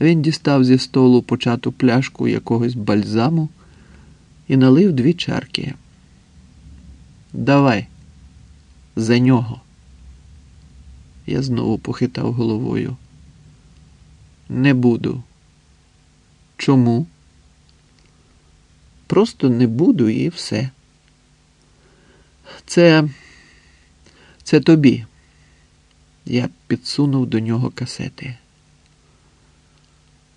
Він дістав зі столу почату пляшку якогось бальзаму і налив дві чарки. Давай, за нього. Я знову похитав головою. Не буду. Чому? Просто не буду і все. Це. Це тобі. Я підсунув до нього касети.